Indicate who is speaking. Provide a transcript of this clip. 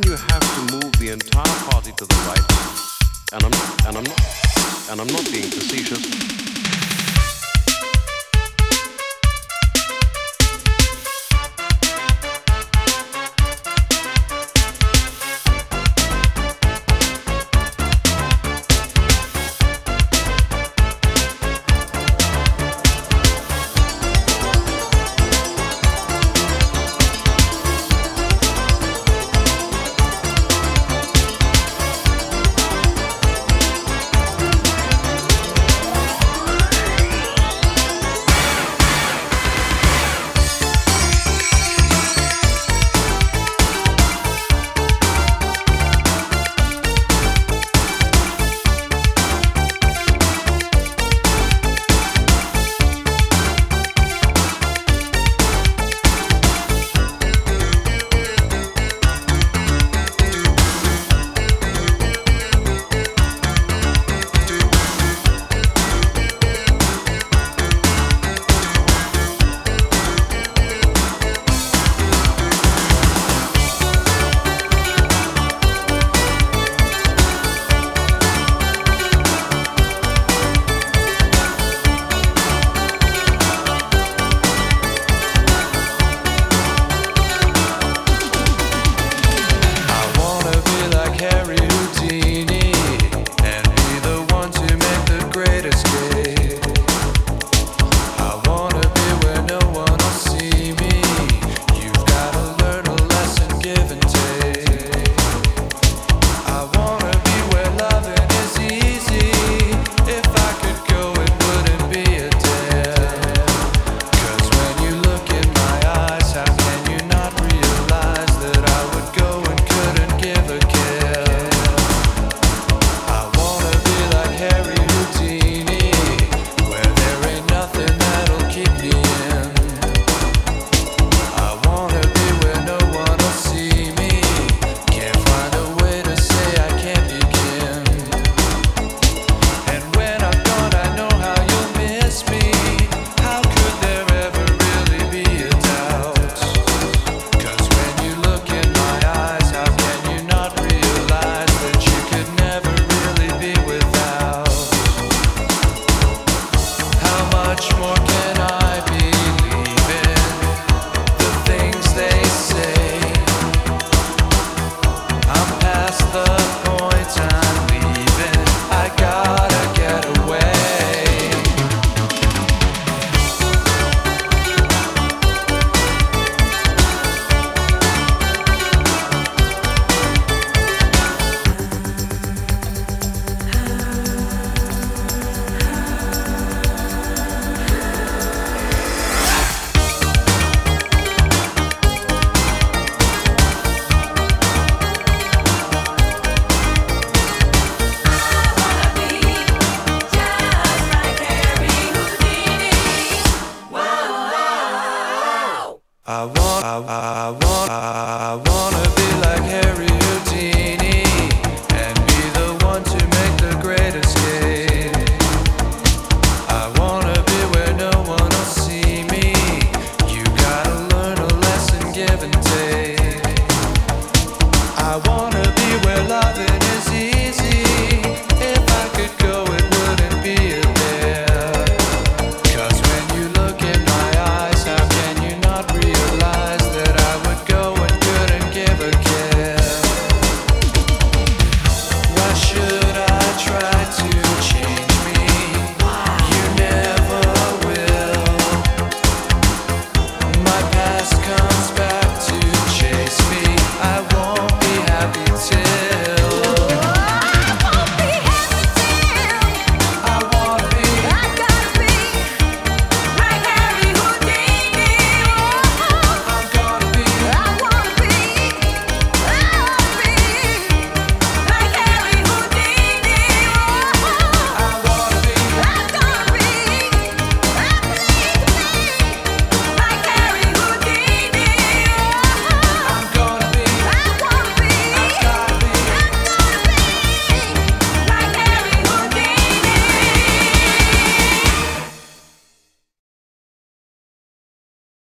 Speaker 1: mean you have to move the entire party to the right? And I'm and I'm not, and I'm not being facetious.
Speaker 2: I I want, I wanna be like Harry